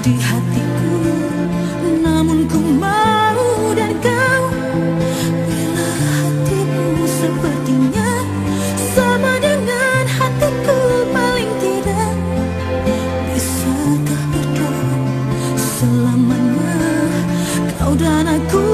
di hatiku Namun ku mau dan kau. Bila hatimu sepertinya Sama dengan hatiku paling tidak Bisakah berdoa? Selamanya Kau dan aku.